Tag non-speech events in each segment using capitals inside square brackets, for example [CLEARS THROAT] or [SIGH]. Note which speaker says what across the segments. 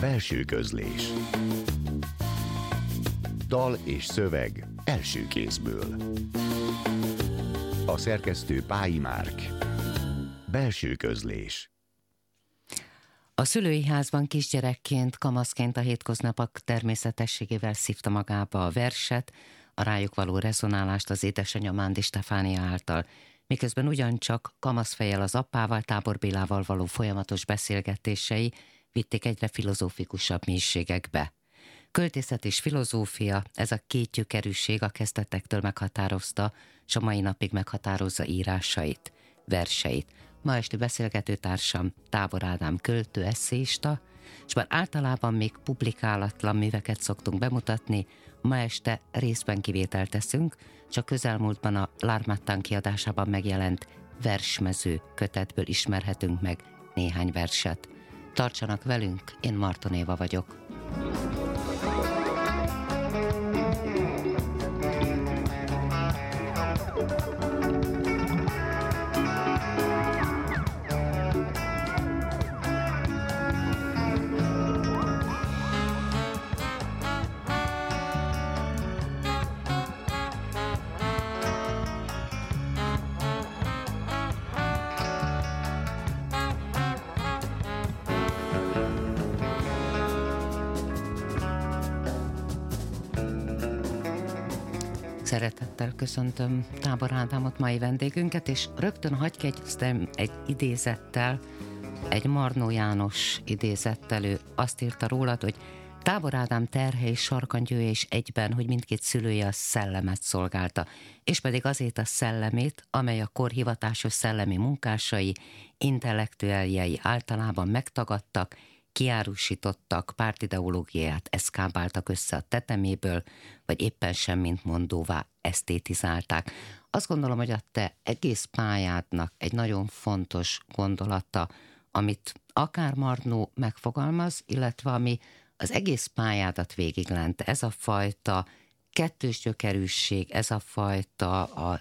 Speaker 1: Belső közlés. Dal és szöveg első kézből. A szerkesztő Pályi Márk. Belső közlés.
Speaker 2: A szülői házban kisgyerekként, kamaszként a hétköznapok természetességével szívta magába a verset, a rájuk való rezonálást az édesanyja Mándi Stefánia által, miközben ugyancsak kamaszfejel az apával, Tábor Bélával való folyamatos beszélgetései vitték egyre filozófikusabb mélységekbe. Költészet és filozófia, ez a két gyökerűség a kezdetektől meghatározta, és a mai napig meghatározza írásait, verseit. Ma esti beszélgetőtársam Tábor Ádám költő, eszéista, és bár általában még publikálatlan műveket szoktunk bemutatni, ma este részben kivételt teszünk, csak közelmúltban a Lármattán kiadásában megjelent versmező kötetből ismerhetünk meg néhány verset. Tartsanak velünk, én Marton Éva vagyok. Szeretettel köszöntöm Tábor Ádámot, mai vendégünket, és rögtön hagyj kezdtem egy idézettel, egy Marnó János idézettel, ő azt írta rólad, hogy Tábor Ádám terhe és sarkangyője is egyben, hogy mindkét szülője a szellemet szolgálta, és pedig azért a szellemét, amely a korhivatásos szellemi munkásai, intellektuáljai általában megtagadtak, kiárusítottak, pártideológiáját eszkábáltak össze a teteméből, vagy éppen sem, mint mondóvá esztétizálták. Azt gondolom, hogy a te egész pályádnak egy nagyon fontos gondolata, amit akár Marnó megfogalmaz, illetve ami az egész pályádat végiglent, ez a fajta kettős gyökerűség, ez a fajta a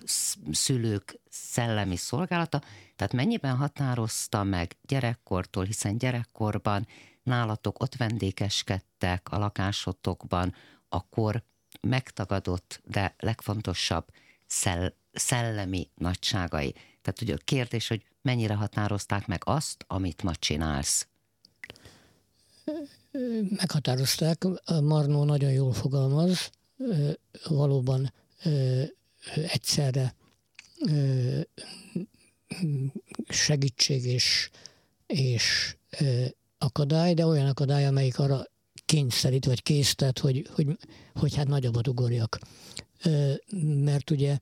Speaker 2: szülők szellemi szolgálata, tehát mennyiben határozta meg gyerekkortól, hiszen gyerekkorban nálatok ott vendégeskedtek a lakásotokban, akkor megtagadott, de legfontosabb szell- szellemi nagyságai. Tehát ugye a kérdés, hogy mennyire határozták meg azt, amit ma csinálsz?
Speaker 3: Meghatározták, Marnó nagyon jól fogalmaz, valóban egyszerre segítség és, és akadály, de olyan akadály, amelyik arra kényszerít, vagy késztet, hogy, hogy, hogy hát nagyobbat ugorjak. Mert ugye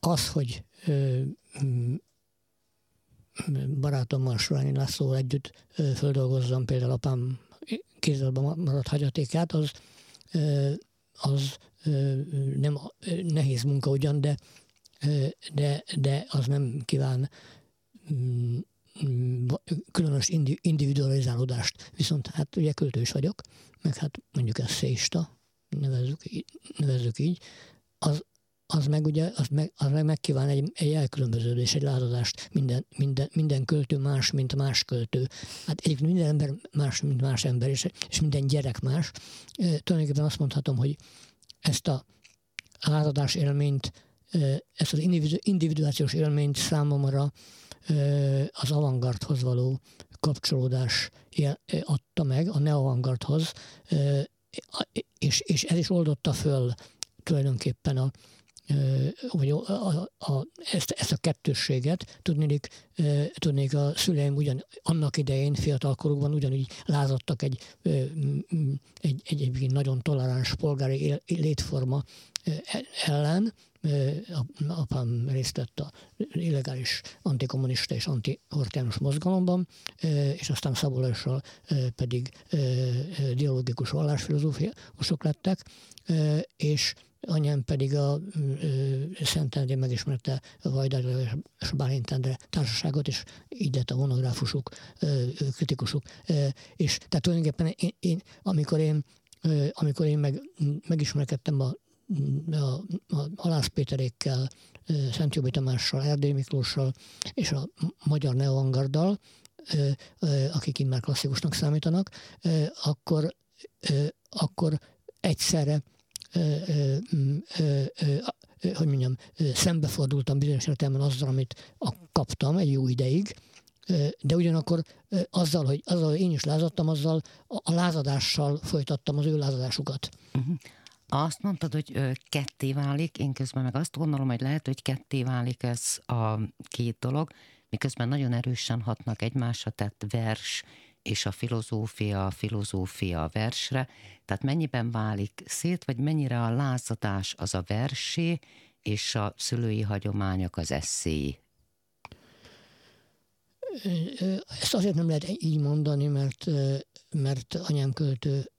Speaker 3: az, hogy barátommal Sorányi Lászlóval együtt földolgozzam például apám kézzelben maradt hagyatékát, az, az nem nehéz munka ugyan, de, de, de az nem kíván mm, különös individualizálódást. Viszont hát ugye költős vagyok, meg hát mondjuk eszéista, nevezzük, nevezzük így, az, az meg ugye, az meg, az meg megkíván egy, egy elkülönböződés, egy lázadást. Minden, minden, minden költő más, mint más költő. Hát egyébként minden ember más, mint más ember, és, és minden gyerek más. E, tulajdonképpen azt mondhatom, hogy ezt a lázadás élményt, ezt az individuációs élményt számomra az avantgardhoz való kapcsolódás adta meg, a neoavantgardhoz, és, és ez is oldotta föl tulajdonképpen a, vagy a, a, a, ezt, ezt a kettősséget, tudnék, tudnék a szüleim ugyan annak idején, fiatalkorukban ugyanúgy lázadtak egy, egy, egy, egy nagyon toleráns polgári létforma ellen, apám részt vett a illegális antikommunista és antihortiánus mozgalomban, és aztán Szabolajssal pedig dialógikus vallásfilozófiások lettek, és anyám pedig a Szentendre megismerte Vajdar és Bálint Endre társaságot, és így lett a monográfusuk, kritikusuk. És tehát tulajdonképpen én, én amikor én amikor én meg, megismerkedtem a, a, a Halász Péterékkel, Szent Jobbé Tamással, Erdély Miklóssal és a magyar neoangarddal, akik immár klasszikusnak számítanak, akkor, akkor egyszerre hogy mondjam, szembefordultam bizonyos értelemben azzal, amit kaptam egy jó ideig, de ugyanakkor azzal, hogy, azzal, hogy én is lázadtam, azzal a lázadással folytattam az ő lázadásukat. Uh-huh.
Speaker 2: Azt mondtad, hogy ketté válik, én közben meg azt gondolom, hogy lehet, hogy ketté válik ez a két dolog, miközben nagyon erősen hatnak egymásra, tehát vers és a filozófia, a filozófia a versre, tehát mennyiben válik szét, vagy mennyire a lázadás az a versé, és a szülői hagyományok az eszéi?
Speaker 3: Ezt azért nem lehet így mondani, mert, mert anyám költő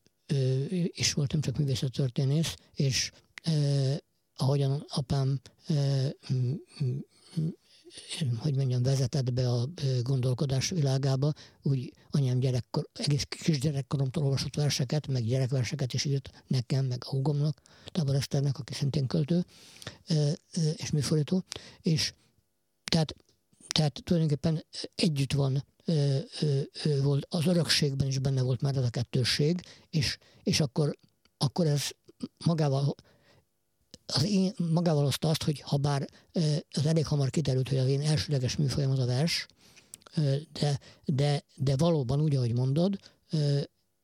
Speaker 3: is volt, nem csak művészettörténész, és ahogyan apám hogy mondjam, vezetett be a gondolkodás világába, úgy anyám gyerekkor, egész kis gyerekkoromtól olvasott verseket, meg gyerekverseket is írt nekem, meg a húgomnak, Tábor Eszternek, aki szintén költő és műfordító, és tehát, tehát tulajdonképpen együtt van volt, az örökségben is benne volt már ez a kettősség, és, és akkor, akkor ez magával az én magával hozta azt, hogy ha bár az elég hamar kiderült, hogy az én elsőleges műfajom az a vers, de, de, de valóban úgy, ahogy mondod,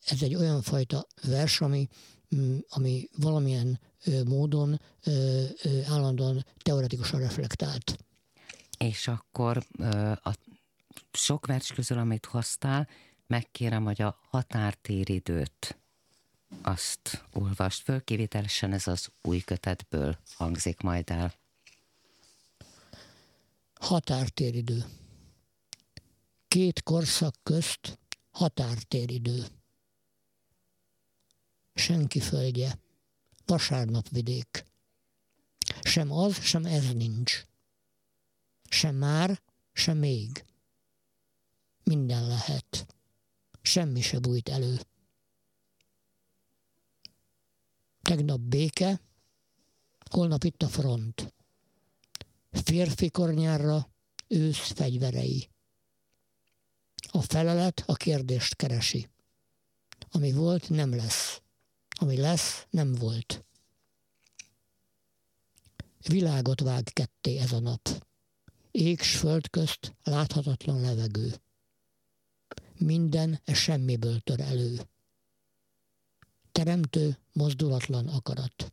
Speaker 3: ez egy olyan fajta vers, ami, mm, ami valamilyen módon állandóan teoretikusan reflektált.
Speaker 2: És akkor a sok vers közül, amit hoztál, megkérem, hogy a határtéridőt azt olvast föl, kivételesen ez az új kötetből hangzik majd el.
Speaker 3: Határtéridő. Két korszak közt határtéridő. Senki földje, vasárnapvidék. Sem az, sem ez nincs. Sem már, sem még. Minden lehet. Semmi se bújt elő. Tegnap béke, holnap itt a front. Férfi kornyára ősz fegyverei. A felelet a kérdést keresi. Ami volt, nem lesz. Ami lesz, nem volt. Világot vág ketté ez a nap. Ég s föld közt láthatatlan levegő. Minden e semmiből tör elő teremtő, mozdulatlan akarat.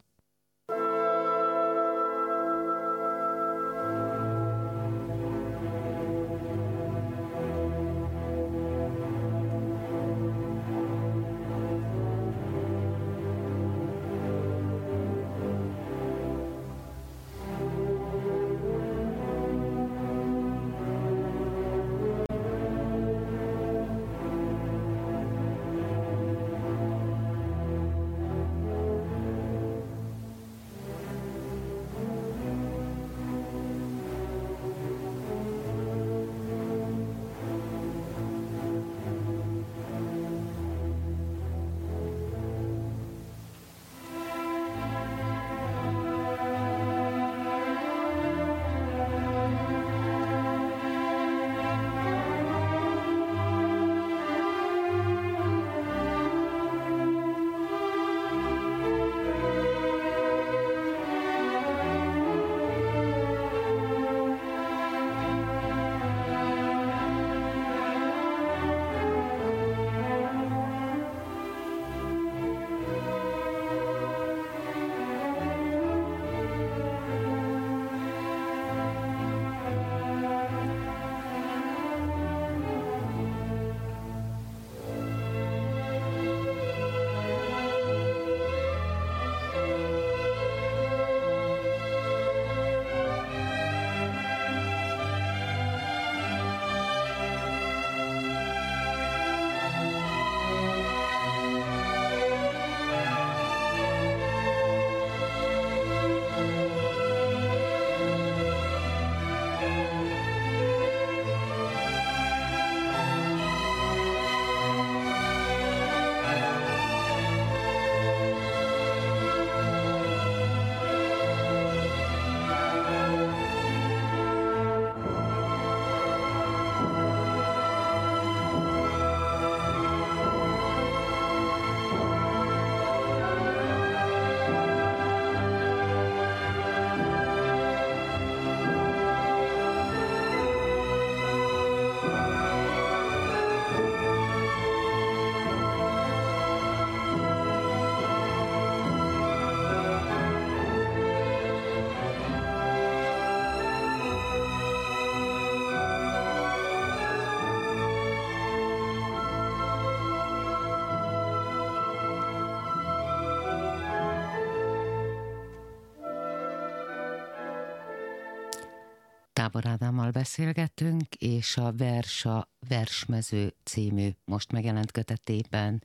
Speaker 2: Ádámmal beszélgetünk, és a Versa Versmező című most megjelent kötetében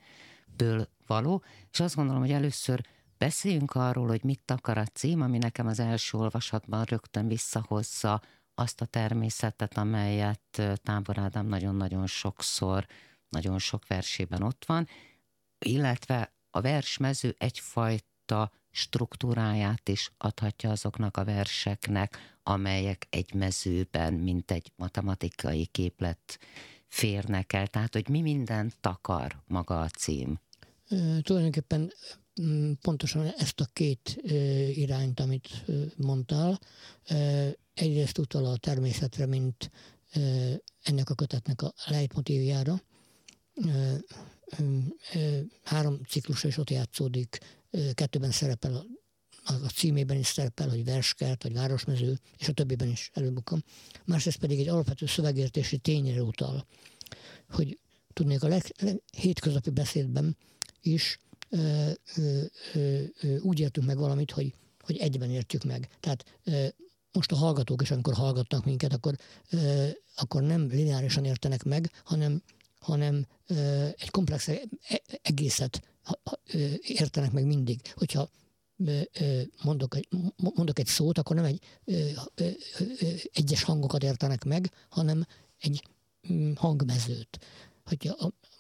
Speaker 2: ből való, és azt gondolom, hogy először beszéljünk arról, hogy mit akar a cím, ami nekem az első olvasatban rögtön visszahozza azt a természetet, amelyet Tábor Ádám nagyon-nagyon sokszor, nagyon sok versében ott van, illetve a versmező egyfajta struktúráját is adhatja azoknak a verseknek, amelyek egy mezőben, mint egy matematikai képlet férnek el. Tehát, hogy mi mindent takar maga a cím.
Speaker 3: E, tulajdonképpen pontosan ezt a két irányt, amit mondtál, egyrészt utal a természetre, mint ennek a kötetnek a lejtmotívjára. Három ciklusra is ott játszódik, kettőben szerepel a a címében is szerepel, hogy verskert, vagy városmező, és a többiben is előbukam. Másrészt pedig egy alapvető szövegértési tényre utal, hogy tudnék a leg, leg, hétköznapi beszédben is ö, ö, ö, ö, úgy értünk meg valamit, hogy, hogy egyben értjük meg. Tehát ö, most a hallgatók is, amikor hallgatnak minket, akkor, ö, akkor nem lineárisan értenek meg, hanem, hanem egy komplex e, egészet ö, értenek meg mindig. Hogyha mondok mondok egy szót, akkor nem egy egyes hangokat értenek meg, hanem egy mm, hangmezőt. Hogy,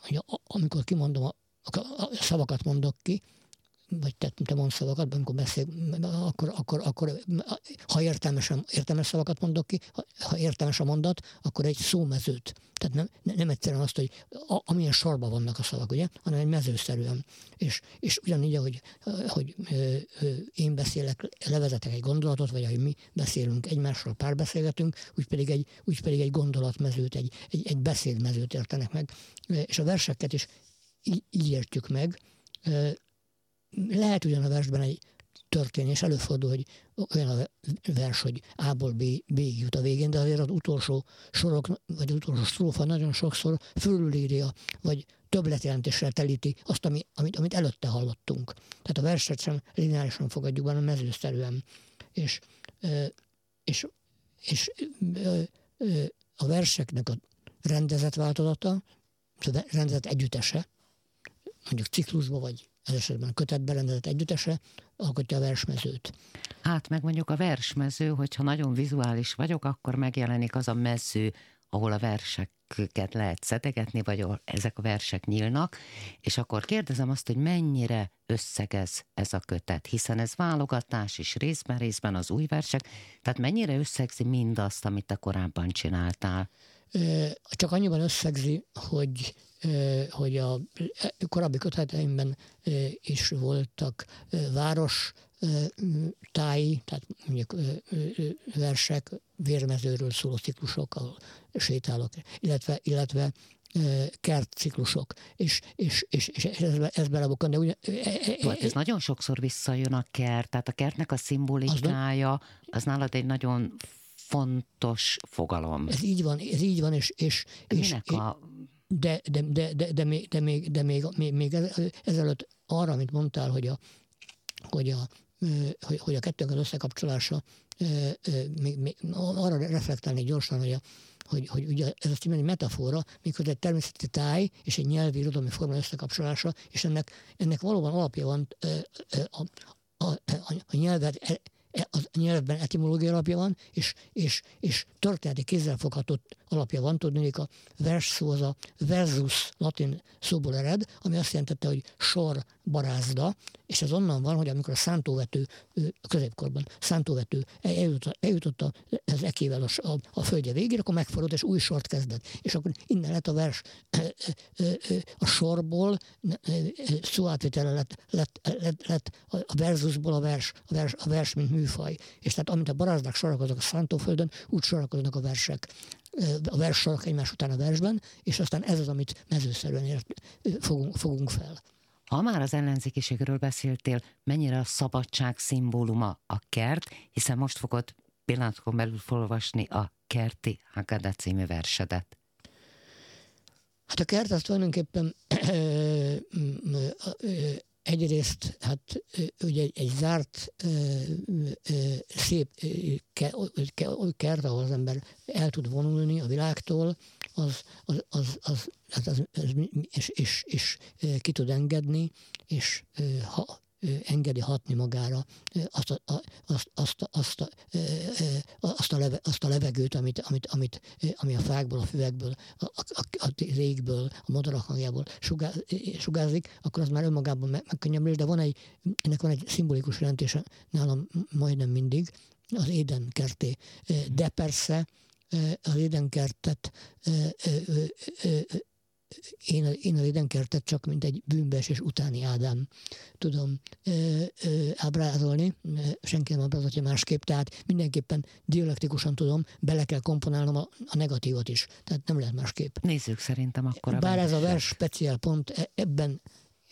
Speaker 3: hogy amikor kimondom, a, a szavakat mondok ki, vagy te, te mondsz szavakat, amikor beszél, akkor, akkor, akkor ha értelmes, értelmes szavakat mondok ki, ha, ha értelmes a mondat, akkor egy szómezőt. Tehát nem, nem egyszerűen azt, hogy a, amilyen sorban vannak a szavak, ugye, hanem egy mezőszerűen. És, és ugyanígy, ahogy, hogy én beszélek, levezetek egy gondolatot, vagy ahogy mi beszélünk egymásról, párbeszélgetünk, úgy pedig egy, úgy pedig egy gondolatmezőt, egy, egy, egy beszédmezőt értenek meg. És a verseket is így, így értjük meg lehet ugyan a versben egy történés, előfordul, hogy olyan a vers, hogy A-ból B, B jut a végén, de azért az utolsó sorok, vagy az utolsó strófa nagyon sokszor fölülírja, vagy többletjelentéssel telíti azt, ami, amit, amit előtte hallottunk. Tehát a verset sem lineárisan fogadjuk, hanem mezőszerűen. És, és, és a verseknek a rendezett változata, rendezett együttese, mondjuk ciklusba vagy ez esetben kötetbe rendezett együttese alkotja a versmezőt.
Speaker 2: Hát meg mondjuk a versmező, hogyha nagyon vizuális vagyok, akkor megjelenik az a mező, ahol a verseket lehet szedegetni, vagy ahol ezek a versek nyílnak, és akkor kérdezem azt, hogy mennyire összegez ez a kötet, hiszen ez válogatás is részben, részben az új versek, tehát mennyire összegzi mindazt, amit te korábban csináltál?
Speaker 3: Csak annyiban összegzi, hogy hogy a korábbi köteteimben is voltak város táji, tehát mondjuk versek, vérmezőről szóló ciklusok, ahol sétálok, illetve, illetve kertciklusok, és, és, és, és ez, ez belebukkan, de ugye...
Speaker 2: E, e, hát ez nagyon sokszor visszajön a kert, tehát a kertnek a szimbolikája, az, az nálad egy nagyon fontos fogalom.
Speaker 3: Ez így van, ez így van, és... és,
Speaker 2: és Minek a
Speaker 3: de, de, de, de, de, még, de, még, de még, még, még ezelőtt arra, amit mondtál, hogy a, hogy a, hogy, hogy a kettőnk az összekapcsolása, még, még arra reflektálni gyorsan, hogy, a, hogy, hogy ugye ez azt egy metafora, mikor egy természeti táj és egy nyelvi irodalmi forma összekapcsolása, és ennek, ennek valóban alapja van a, a, a, a nyelvet E, a nyelvben etimológia alapja van, és, és, és történeti kézzelfogható alapja van. Tudni, a vers az a versus latin szóból ered, ami azt jelentette, hogy sor barázda, és ez onnan van, hogy amikor a szántóvető a középkorban szántóvető eljutott, eljutott az ekével a, a, a földje végére, akkor megfordult, és új sort kezdett. És akkor innen lett a vers a sorból szóátvitele lett, lett, lett, lett, a verzusból a vers, a vers, a vers mint műfaj. És tehát amint a barázdák sorakoznak a szántóföldön, úgy sorakoznak a versek a verssorok egymás után a versben, és aztán ez az, amit mezőszerűen fogunk, fogunk fel.
Speaker 2: Ha már az ellenzékiségről beszéltél, mennyire a szabadság szimbóluma a kert, hiszen most fogod pillanatokon belül felolvasni a Kerti Haggadah című versedet.
Speaker 3: Hát a kert az tulajdonképpen [CLEARS THROAT] egyrészt hát ugye egy, zárt szép kert, ahol az ember el tud vonulni a világtól, az, az, az, az, az, az, az és, és, és ki tud engedni, és ha engedi hatni magára azt a, azt, azt, azt, a, azt, a, azt a levegőt, amit, amit, amit, ami a fákból, a füvekből, a, a, a régből, a madarak hangjából sugárzik, akkor az már önmagában meg, megkönnyebbül, de van egy, ennek van egy szimbolikus jelentése nálam majdnem mindig, az Éden kerté. De persze az édenkertet én, én a édenkertet csak mint egy bűnbeesés utáni Ádám tudom ö, ö, ábrázolni, senki nem ábrázolja másképp, tehát mindenképpen dialektikusan tudom, bele kell komponálnom a, a negatívat is, tehát nem lehet másképp.
Speaker 2: Nézzük szerintem akkor.
Speaker 3: Bár ez a vers speciál pont, e, ebben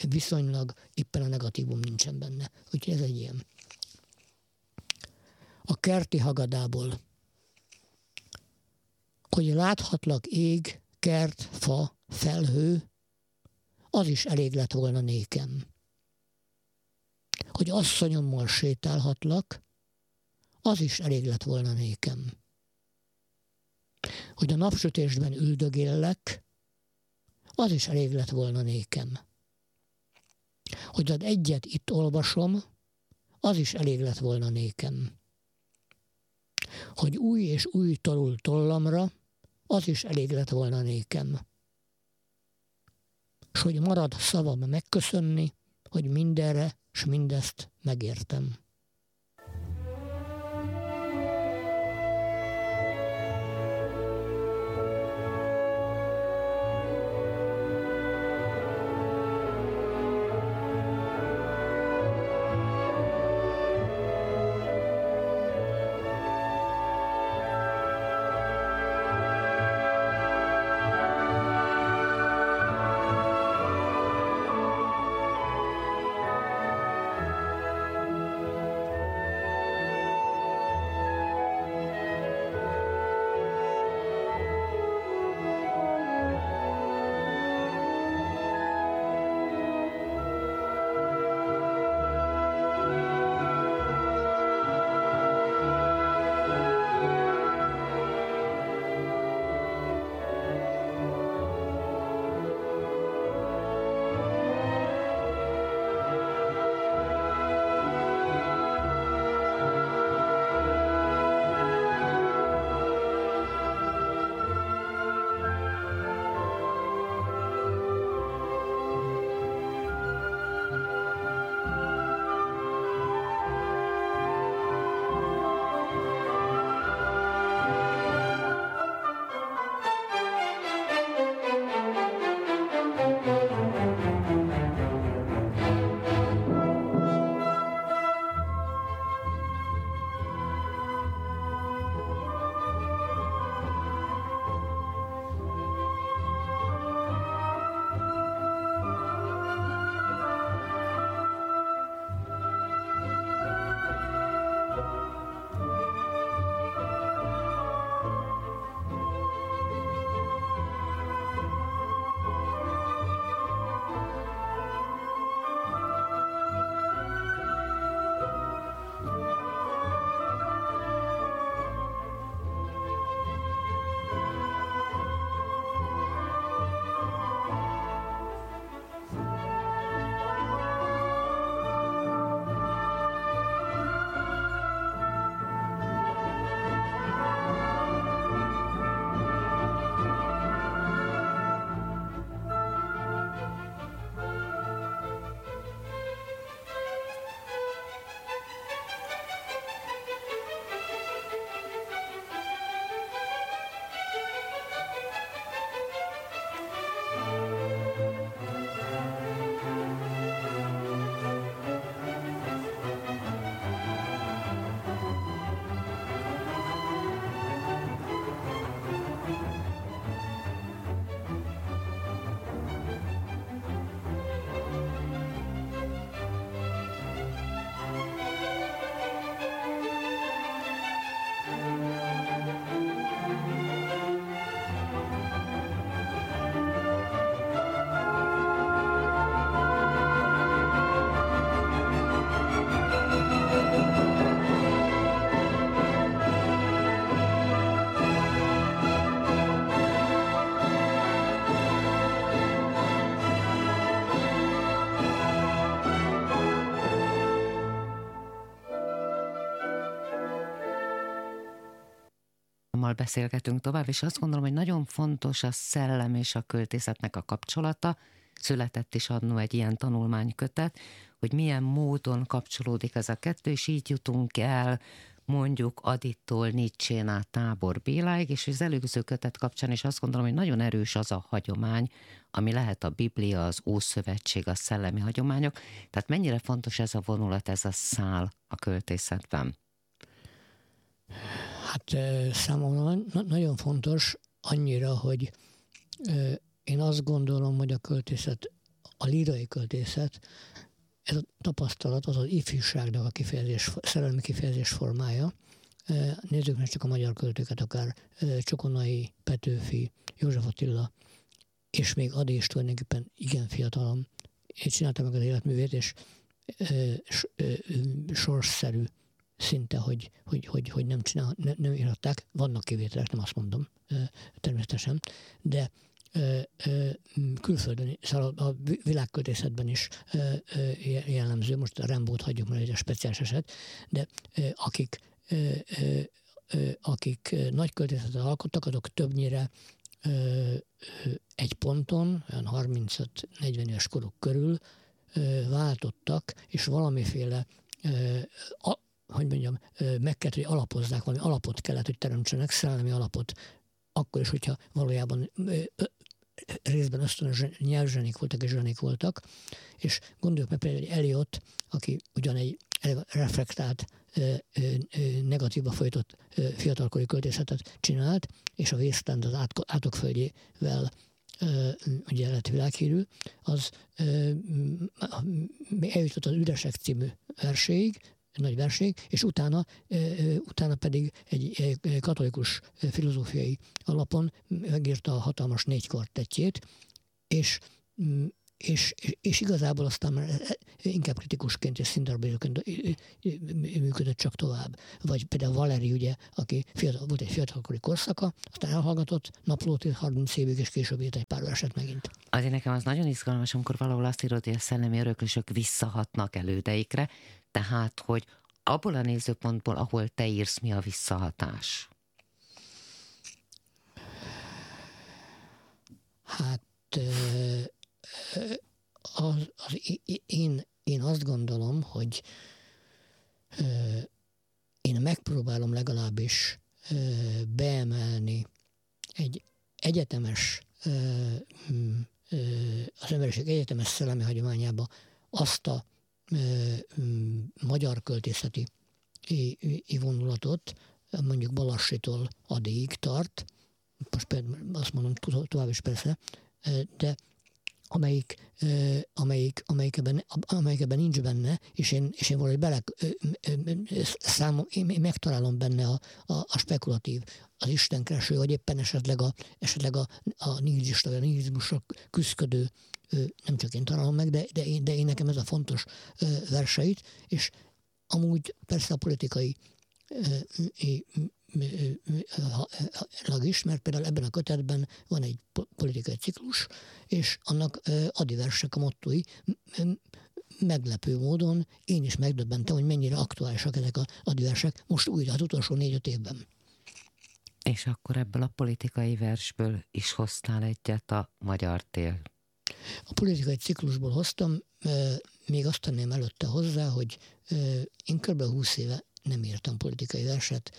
Speaker 3: viszonylag éppen a negatívum nincsen benne. Úgyhogy ez egy ilyen. A kerti hagadából hogy láthatlak ég, kert, fa, felhő, az is elég lett volna nékem. Hogy asszonyommal sétálhatlak, az is elég lett volna nékem. Hogy a napsütésben üldögéllek, az is elég lett volna nékem. Hogy az egyet itt olvasom, az is elég lett volna nékem. Hogy új és új tolul tollamra, az is elég lett volna nékem. S hogy marad szavam megköszönni, hogy mindenre s mindezt megértem.
Speaker 2: Barátommal beszélgetünk tovább, és azt gondolom, hogy nagyon fontos a szellem és a költészetnek a kapcsolata. Született is annó egy ilyen tanulmánykötet, hogy milyen módon kapcsolódik ez a kettő, és így jutunk el mondjuk Adittól Nietzsén át Tábor Béláig, és az előző kötet kapcsán is azt gondolom, hogy nagyon erős az a hagyomány, ami lehet a Biblia, az Ószövetség, a szellemi hagyományok. Tehát mennyire fontos ez a vonulat, ez a szál a költészetben?
Speaker 3: Hát számomra nagyon fontos annyira, hogy én azt gondolom, hogy a költészet, a lírai költészet ez a tapasztalat az az ifjúságnak a kifejezés, szerelmi kifejezés formája. Nézzük meg csak a magyar költőket, akár Csokonai, Petőfi, József Attila, és még Adi is tulajdonképpen igen fiatalom. Én csináltam meg az életművét, és sorsszerű szinte, hogy, hogy, hogy, hogy nem, csinál, ne, nem írhatták. Vannak kivételek, nem azt mondom természetesen, de külföldön, szóval a világköltészetben is jellemző, most a Rembót hagyjuk, mert egy speciális eset, de akik, akik nagy költészetet alkottak, azok többnyire egy ponton, olyan 35-40 éves koruk körül váltottak, és valamiféle hogy mondjam, meg kellett, hogy alapozzák, valami alapot kellett, hogy teremtsenek, szellemi alapot, akkor is, hogyha valójában részben ösztönös nyelvzsenik voltak és zsenik voltak, és gondoljuk meg például, hogy Eliot, aki ugyan egy reflektált, negatívba folytott fiatalkori költészetet csinált, és a Wasteland az átokföldjével ugye lett világhírű, az eljutott az Üresek című verséig, nagy verség, és utána, utána pedig egy katolikus filozófiai alapon megírta a hatalmas négy kvartettjét, és mm, és, és, igazából aztán már inkább kritikusként és színdarabélőként működött csak tovább. Vagy például Valeri, ugye, aki fiatal, volt egy fiatalkori korszaka, aztán elhallgatott, naplót 30 évig, és később írt egy pár verset megint.
Speaker 2: Azért nekem az nagyon izgalmas, amikor valahol azt írod, hogy a szellemi öröklösök visszahatnak elődeikre, tehát, hogy abból a nézőpontból, ahol te írsz, mi a visszahatás?
Speaker 3: Hát az, az, én, én azt gondolom, hogy én megpróbálom legalábbis beemelni egy egyetemes, az emberiség egyetemes szellemi hagyományába azt a magyar költészeti vonulatot, mondjuk Balassitól addig tart, most például azt mondom tovább is persze, de amelyik, amelyik, amelyik, ebben, amelyik ebben nincs benne, és én, és én valahogy bele, számom, én megtalálom benne a, a, a spekulatív, az istenkereső, vagy éppen esetleg a, esetleg a, a nihilista, vagy a küzdködő, nem csak én találom meg, de, de, én, de én nekem ez a fontos verseit, és amúgy persze a politikai is, mert például ebben a kötetben van egy politikai ciklus, és annak adi versek a mottói. Meglepő módon én is megdöbbentem, hogy mennyire aktuálisak ezek a versek most újra az utolsó négy-öt évben.
Speaker 2: És akkor ebből a politikai versből is hoztál egyet a Magyar Tél.
Speaker 3: A politikai ciklusból hoztam, még azt tenném előtte hozzá, hogy én kb. 20 éve nem írtam politikai verset,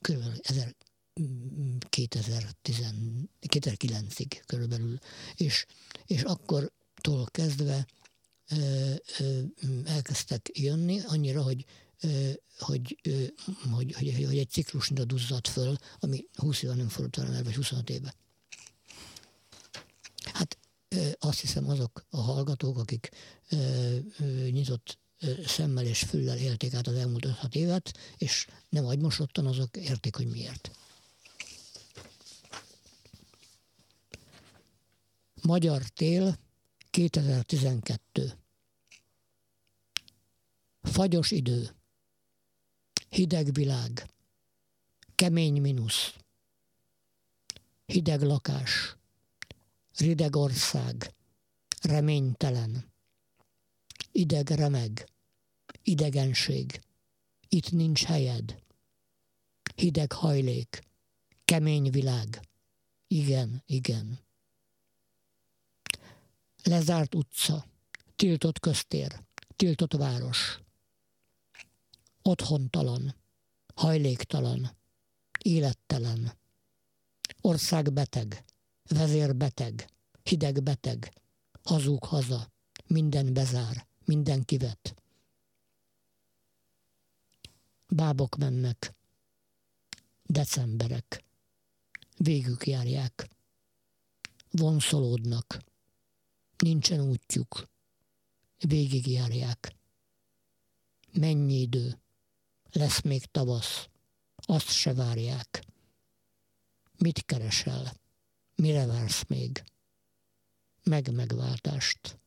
Speaker 3: kb. 2009-ig körülbelül, és, és akkortól kezdve elkezdtek jönni, annyira, hogy hogy, hogy, hogy, hogy egy ciklus duzzadt föl, ami 20 éve nem fordult el, vagy 25 éve. Azt hiszem azok a hallgatók, akik nyitott szemmel és füllel élték át az elmúlt 5 évet, és nem agymosottan, azok érték, hogy miért. Magyar tél 2012. Fagyos idő. Hideg világ. Kemény minusz. Hideg lakás. Rideg ország. Reménytelen ideg remeg, idegenség, itt nincs helyed, hideg hajlék, Kemény világ. Igen, igen. Lezárt utca, tiltott köztér, tiltott város. Otthontalan, hajléktalan, élettelen. Ország beteg, vezér beteg, hideg beteg, hazug haza, minden bezár, minden kivet. Bábok mennek, decemberek, végük járják, vonszolódnak, nincsen útjuk, végig járják. Mennyi idő, lesz még tavasz, azt se várják. Mit keresel? Mire vársz még? Meg megváltást.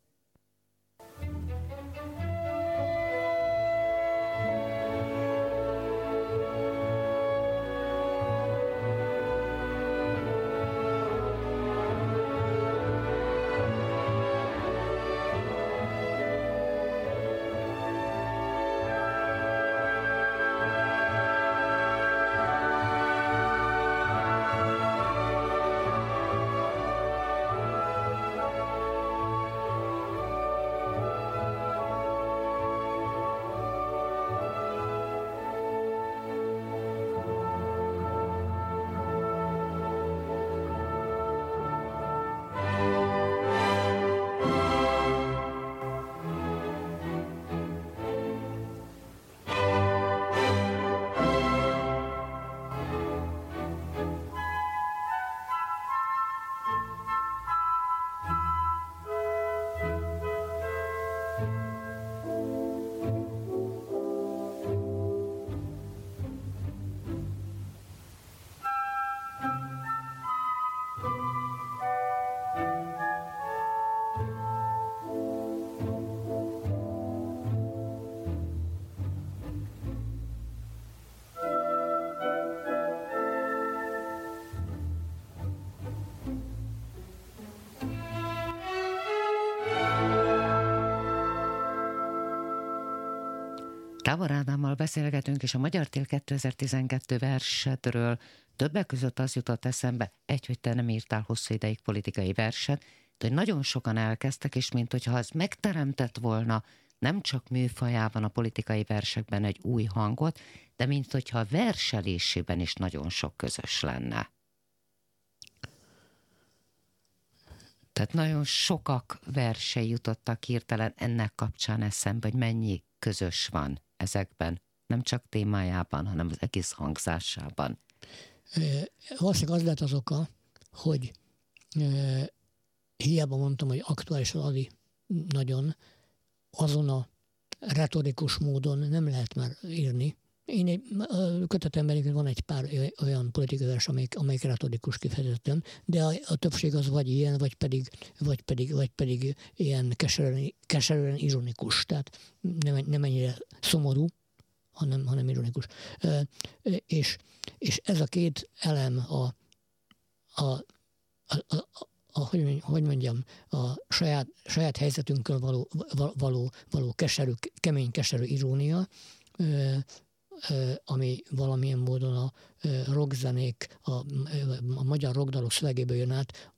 Speaker 2: Távor Ádámmal beszélgetünk, és a Magyar Tél 2012 versetről többek között az jutott eszembe, egy, hogy te nem írtál hosszú ideig politikai verset, de hogy nagyon sokan elkezdtek, és mint hogyha az megteremtett volna nem csak műfajában, a politikai versekben egy új hangot, de mint hogyha a verselésében is nagyon sok közös lenne. Tehát nagyon sokak versei jutottak hirtelen ennek kapcsán eszembe, hogy mennyi közös van ezekben, nem csak témájában, hanem az egész hangzásában.
Speaker 3: Valószínűleg az lett az oka, hogy e, hiába mondtam, hogy aktuális az Adi nagyon, azon a retorikus módon nem lehet már írni. Én egy kötetemben van egy pár olyan politikai vers, amelyik, amelyik retorikus kifejezetten, de a, a, többség az vagy ilyen, vagy pedig, vagy pedig, vagy pedig ilyen keserűen, keserűen ironikus. Tehát nem, nem ennyire szomorú, hanem, hanem ironikus. E, és, és ez a két elem a, a, a, a, a hogy, hogy mondjam, a saját, saját helyzetünkkel való, való, való keserű, kemény keserű irónia, ami valamilyen módon a rockzenék, a, a magyar rockdalok szövegéből jön át,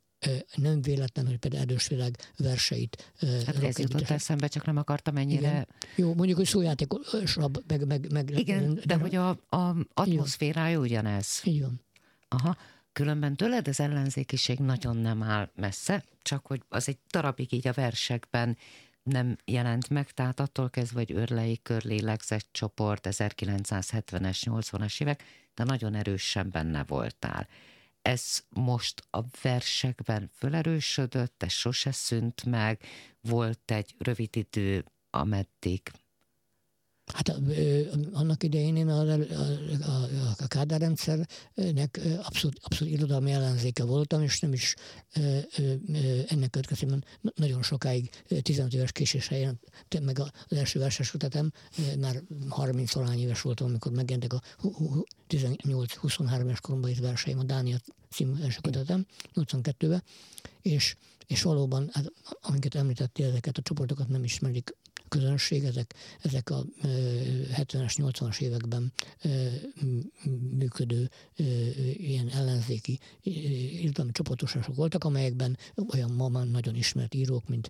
Speaker 3: nem véletlen, hogy például Erdős Világ verseit.
Speaker 2: Hát ez jutott eszembe, csak nem akartam ennyire... Igen.
Speaker 3: Jó, mondjuk, hogy szójátékosabb, meg... meg, meg
Speaker 2: Igen, de, de hogy a, a atmoszférája ugyanez.
Speaker 3: Így van.
Speaker 2: Aha. Különben tőled az ellenzékiség nagyon nem áll messze, csak hogy az egy darabig így a versekben nem jelent meg, tehát attól kezdve, hogy Örlei Körlélegzett csoport 1970-es, 80-as évek, de nagyon erősen benne voltál. Ez most a versekben fölerősödött, ez sose szűnt meg, volt egy rövid idő, ameddig
Speaker 3: Hát annak idején én a, a, a, Kádár rendszernek abszolút, abszolút irodalmi ellenzéke voltam, és nem is ennek következtében nagyon sokáig 15 éves késéssel jelent meg az első verses kötetem, már 30 valány éves voltam, amikor megjelentek a 18-23 éves koromban itt verseim, a Dánia című első kötetem, 82-ben, és, és valóban, hát, amiket említettél, ezeket a csoportokat nem ismerik közönség, ezek, ezek a 70-es, 80-as években működő ilyen ellenzéki irodalmi csoportosások voltak, amelyekben olyan ma már nagyon ismert írók, mint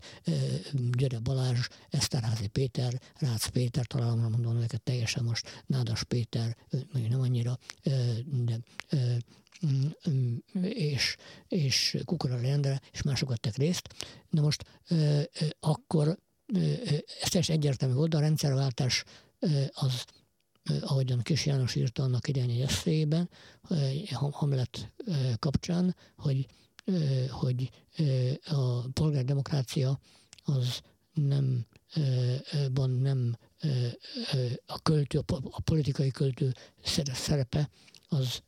Speaker 3: Györe Balázs, Eszterházi Péter, Rácz Péter, talán mondom neked teljesen most, Nádas Péter, nem annyira, de és, és Kukora Rendre, és mások vettek részt. Na most akkor ez teljesen egyértelmű volt, a rendszerváltás az ahogyan Kis János írta annak idején egy eszéjében, Hamlet kapcsán, hogy, hogy a polgárdemokrácia az nem, nem a költő, a politikai költő szerepe az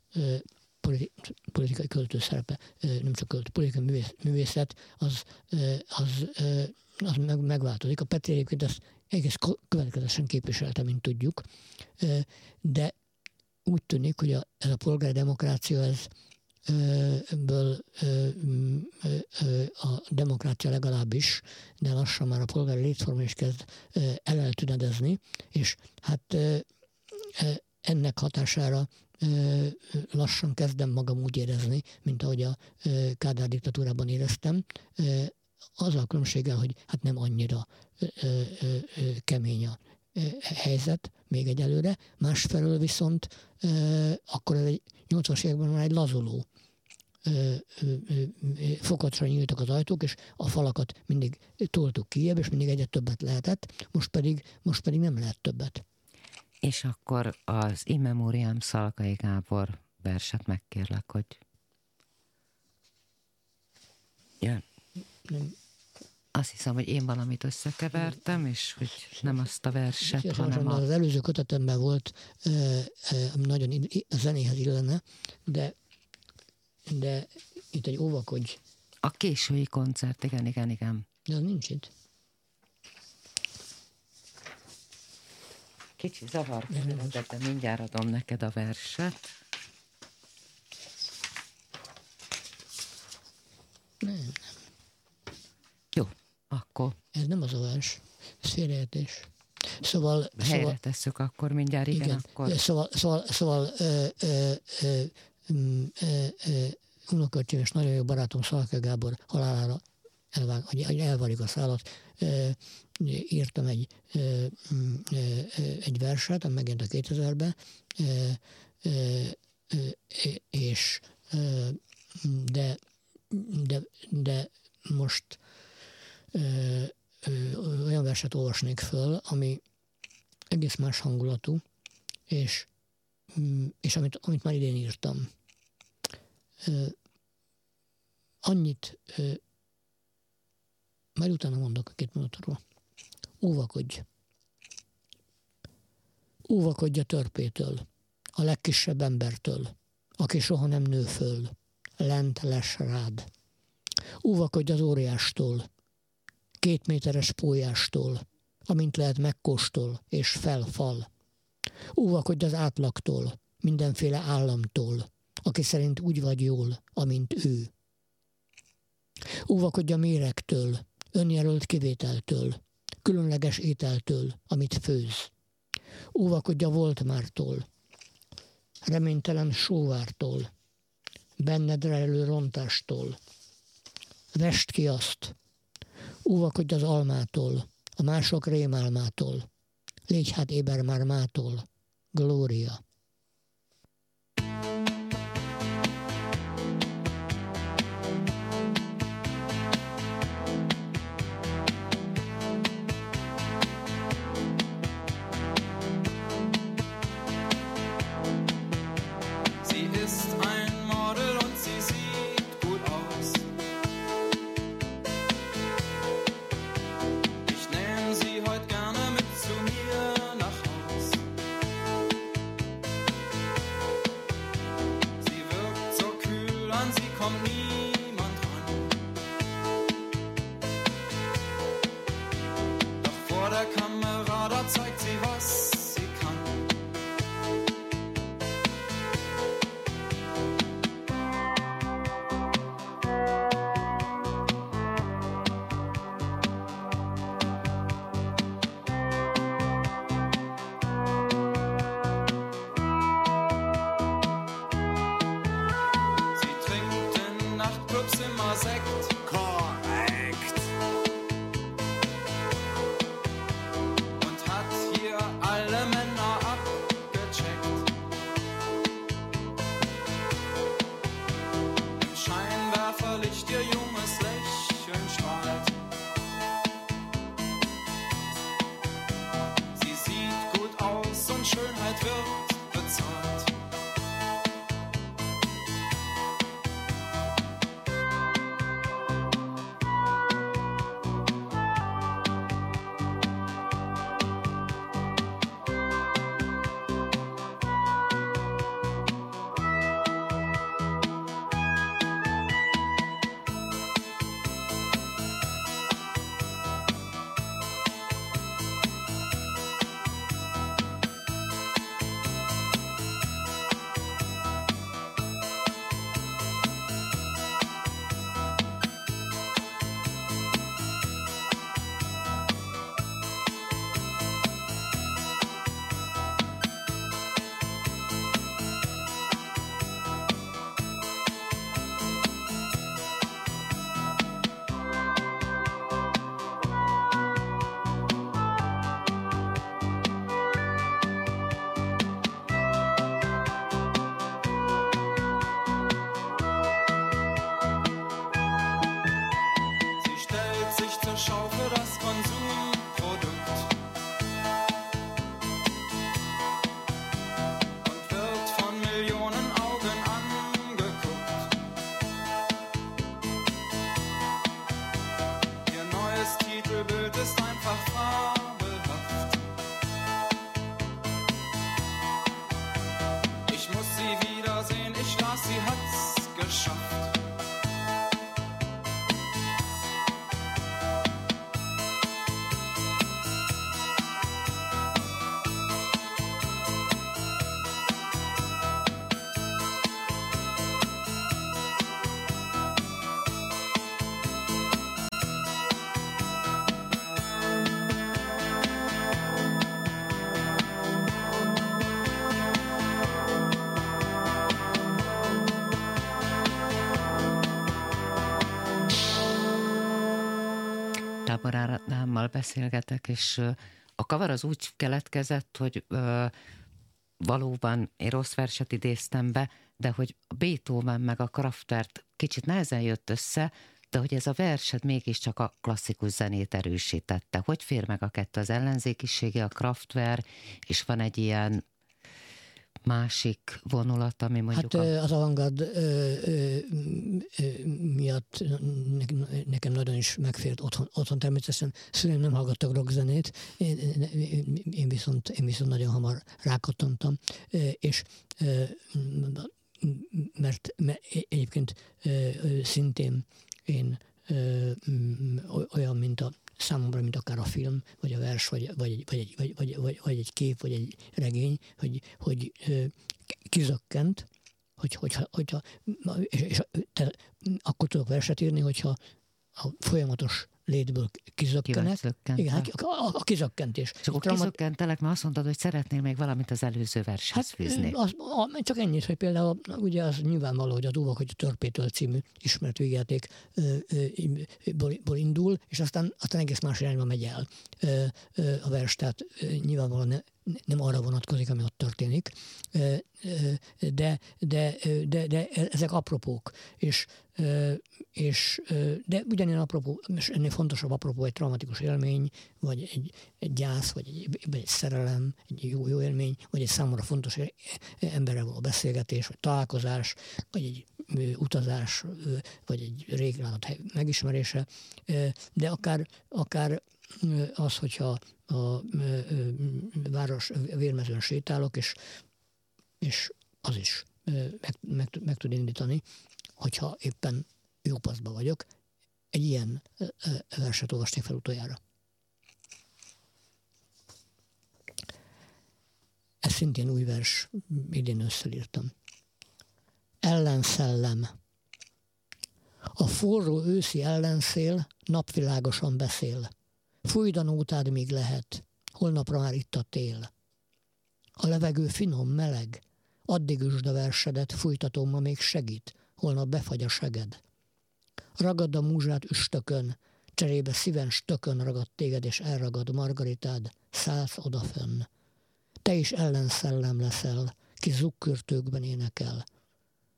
Speaker 3: politikai költő szerepe, nem csak költő, politikai művészet, az, az, az meg, megváltozik. A Petri egyébként ezt egész következetesen képviselte, mint tudjuk, de úgy tűnik, hogy a, ez a polgárdemokrácia, ez ből a demokrácia legalábbis, de lassan már a polgári létforma is kezd eleltűnedezni, és hát ennek hatására lassan kezdem magam úgy érezni, mint ahogy a Kádár diktatúrában éreztem, azzal a különbséggel, hogy hát nem annyira kemény a helyzet még egyelőre, másfelől viszont akkor ez egy 80-as években már egy lazuló fokatra nyíltak az ajtók, és a falakat mindig toltuk ki, és mindig egyre többet lehetett, most pedig, most pedig nem lehet többet.
Speaker 2: És akkor az Immemoriam Szalkai Gábor verset megkérlek, hogy jön. Nem. Azt hiszem, hogy én valamit összekevertem, és hogy nem azt a verset,
Speaker 3: és
Speaker 2: hanem
Speaker 3: a... Az előző kötetemben volt, ami nagyon a zenéhez illene, de, de itt egy óvakodj.
Speaker 2: A késői koncert, igen, igen, igen.
Speaker 3: De az nincs itt.
Speaker 2: Kicsi zavar, de mindjárt adom neked a verset.
Speaker 3: Nem, nem.
Speaker 2: Jó, akkor.
Speaker 3: Ez nem az a vers, ez félreértés. Szóval...
Speaker 2: Helyre szóval, tesszük akkor mindjárt, igen, igen. akkor.
Speaker 3: Szóval, szóval, szóval ö, ö, ö, ö, ö, unoköcsém és nagyon jó barátom Szalke Gábor halálára elvág, hogy elvarjuk a szállat, írtam egy, egy verset, ami megjelent a 2000-ben, és de, de, de most olyan verset olvasnék föl, ami egész más hangulatú, és, és amit, amit már idén írtam. Annyit majd utána mondok a két mondatról. Óvakodj. Óvakodj a törpétől, a legkisebb embertől, aki soha nem nő föl, lent les rád. Óvakodj az óriástól, két méteres pólyástól, amint lehet megkóstol és felfal. Óvakodj az átlagtól, mindenféle államtól, aki szerint úgy vagy jól, amint ő. Óvakodj a méregtől, önjelölt kivételtől, különleges ételtől, amit főz. Óvakodj a volt mártól, reménytelen sóvártól, benned rejlő rontástól. Vest ki azt, óvakodj az almától, a mások rémálmától, légy hát éber már mától, glória.
Speaker 4: Sekt.
Speaker 2: Beszélgetek, és a kavar az úgy keletkezett, hogy ö, valóban én rossz verset idéztem be, de hogy Beethoven meg a Kraftwerk kicsit nehezen jött össze, de hogy ez a versed mégiscsak a klasszikus zenét erősítette. Hogy fér meg a kettő az ellenzékisége, a Kraftwerk, és van egy ilyen másik vonulat, ami mondjuk
Speaker 3: Hát
Speaker 2: a...
Speaker 3: az avantgard miatt ne- nekem nagyon is megfért otthon, otthon természetesen. Szüleim nem hallgattak rockzenét, én, én, én, viszont, én viszont nagyon hamar rákattantam, és mert, mert egyébként ö, ö, szintén én olyan, mint a számomra, mint akár a film, vagy a vers, vagy, vagy, vagy, vagy, vagy, vagy, vagy egy kép, vagy egy regény, hogy, hogy kizökkent, hogy, hogyha, hogyha és, és te, akkor tudok verset írni, hogyha a folyamatos létből kizökkenek. Igen, hát a, a, a kizökkentés.
Speaker 2: És akkor
Speaker 3: Trauma-
Speaker 2: kizökkentelek, mert azt mondtad, hogy szeretnél még valamit az előző vershez
Speaker 3: Hát
Speaker 2: fűzni.
Speaker 3: az, a, csak ennyit, hogy például ugye az nyilvánvaló, hogy a Dúvak, hogy a Törpétől című ismert végjáték ö, ö, ból- ból indul, és aztán, aztán egész más irányba megy el a vers, tehát nyilvánvalóan nem arra vonatkozik, ami ott történik, de, de, de, de ezek apropók, és, és de ugyanilyen apropó, és ennél fontosabb apropó egy traumatikus élmény, vagy egy, egy gyász, vagy egy, vagy egy szerelem, egy jó, jó élmény, vagy egy számomra fontos emberrel való beszélgetés, vagy találkozás, vagy egy utazás, vagy egy rég látott hely megismerése, de akár, akár az, hogyha a város vérmezőn sétálok, és, és az is meg, meg, meg tud indítani, hogyha éppen jó paszba vagyok. Egy ilyen verset olvasnék fel utoljára. Ez szintén új vers, idén összeírtam. Ellenszellem. A forró őszi ellenszél napvilágosan beszél. Fújd a nótád, míg lehet, holnapra már itt a tél. A levegő finom, meleg, addig üsd a versedet, fújtatom, ma még segít, holnap befagy a seged. Ragad a múzsát üstökön, cserébe szíven stökön ragad téged, és elragad Margaritád, szállsz odafönn. Te is ellenszellem leszel, ki zukkörtőkben énekel,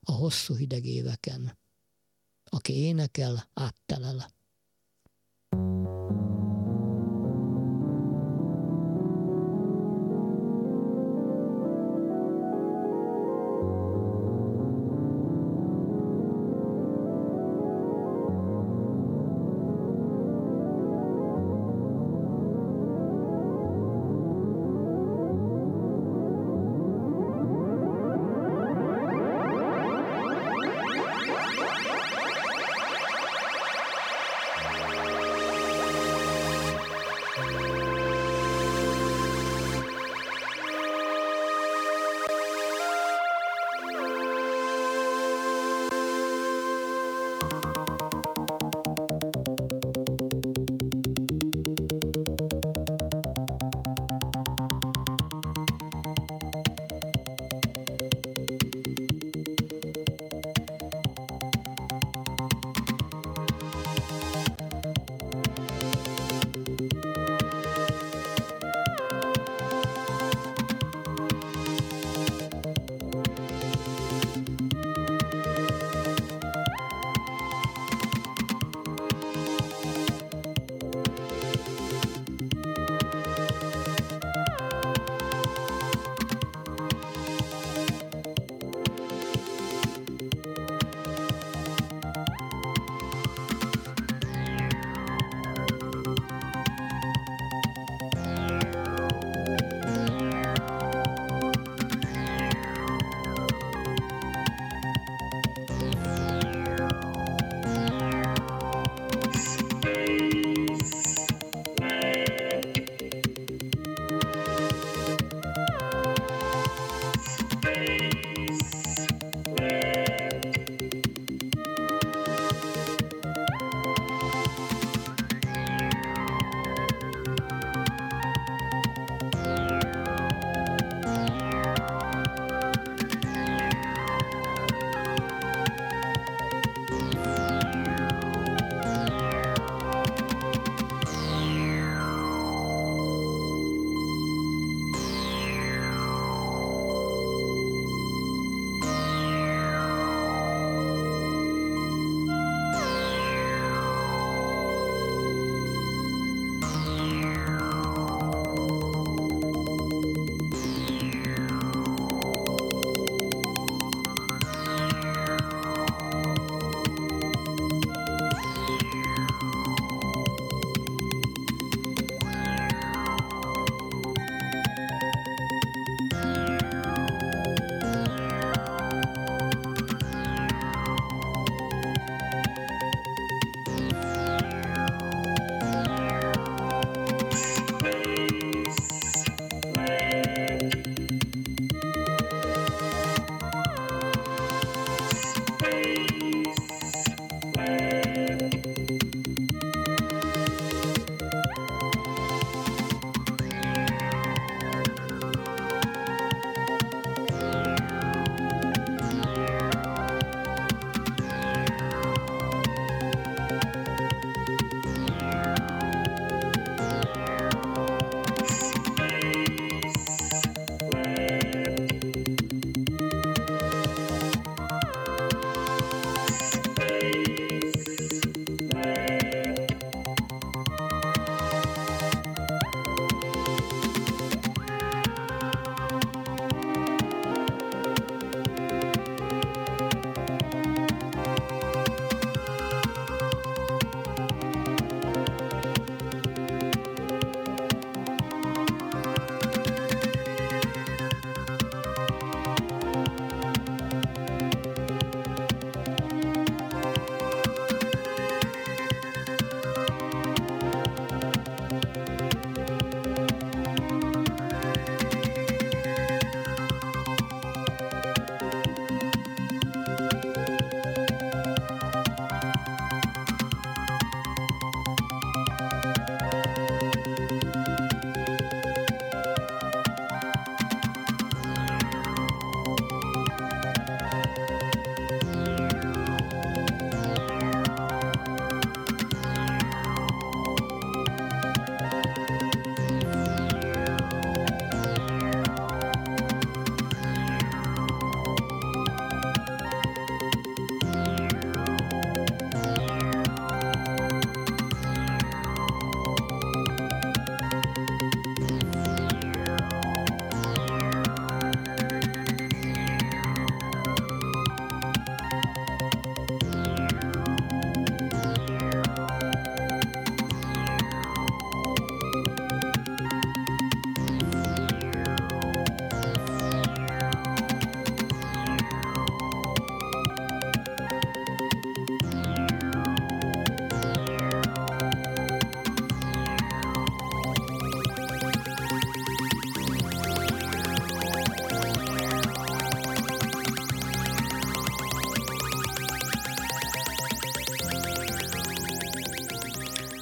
Speaker 3: a hosszú hideg éveken. Aki énekel, áttelel.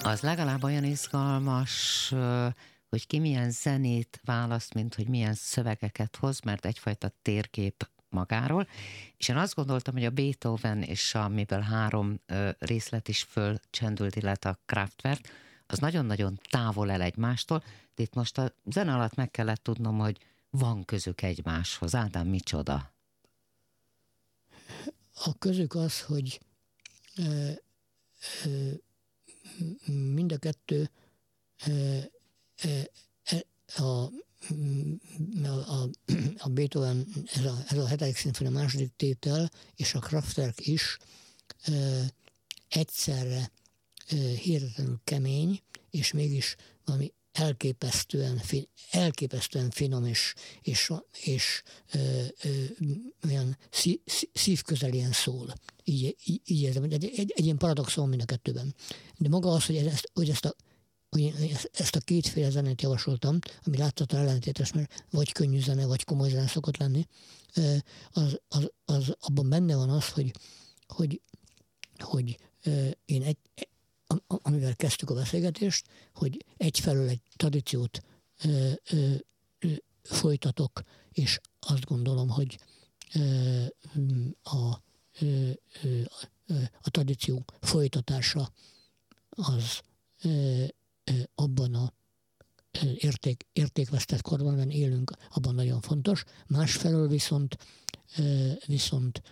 Speaker 2: Az legalább olyan izgalmas, hogy ki milyen zenét választ, mint hogy milyen szövegeket hoz, mert egyfajta térkép magáról, és én azt gondoltam, hogy a Beethoven és amiből három részlet is fölcsendült, illetve a Kraftwerk, az nagyon-nagyon távol el egymástól, de itt most a zene alatt meg kellett tudnom, hogy van közük egymáshoz. Ádám, micsoda?
Speaker 3: A közük az, hogy ö, ö, mind a kettő ö, ö, a a, a, Beethoven, ez a, ez a hetedik szimfónia második tétel, és a Kraftwerk is e, egyszerre e, hihetetlenül kemény, és mégis valami elképesztően, fin, elképesztően finom és, és, és e, e, olyan szí, szívközelien szól. Így, így, így érzem, egy, egy, egy ilyen paradoxon mind a kettőben. De maga az, hogy ezt, hogy ezt a hogy ezt a kétféle zenét javasoltam, ami láthatóan ellentétes, mert vagy könnyű zene, vagy komoly zene szokott lenni, az, az, az abban benne van az, hogy, hogy, hogy én egy, amivel kezdtük a beszélgetést, hogy egyfelől egy tradíciót folytatok, és azt gondolom, hogy a, a tradíció folytatása az abban a érték, értékvesztett korban élünk, abban nagyon fontos. Másfelől viszont, viszont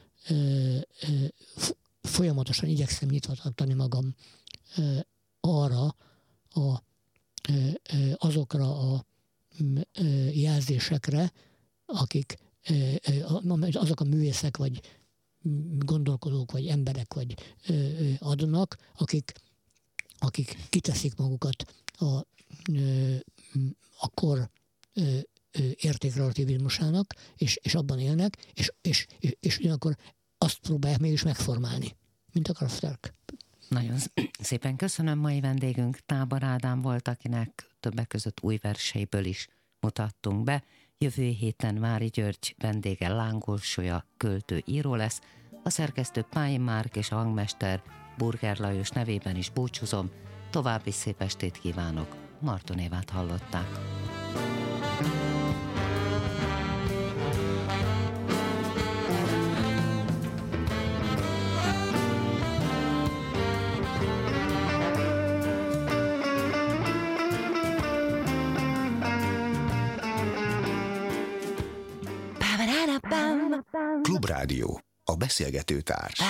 Speaker 3: folyamatosan igyekszem nyitva tartani magam arra, a, azokra a jelzésekre, akik azok a művészek, vagy gondolkodók, vagy emberek, vagy adnak, akik akik kiteszik magukat a, a kor értékrelativizmusának, és, és abban élnek, és, és, és, és ugyanakkor azt próbálják mégis megformálni, mint a Kraftwerk.
Speaker 2: Nagyon szépen köszönöm, mai vendégünk Tábar Ádám volt, akinek többek között új verseiből is mutattunk be. Jövő héten Vári György vendége Lángolsója költő író lesz, a szerkesztő Pály Márk és a hangmester Burger Lajos nevében is búcsúzom, további szép estét kívánok. Marton Évát hallották.
Speaker 1: Klubrádió. A beszélgető társ.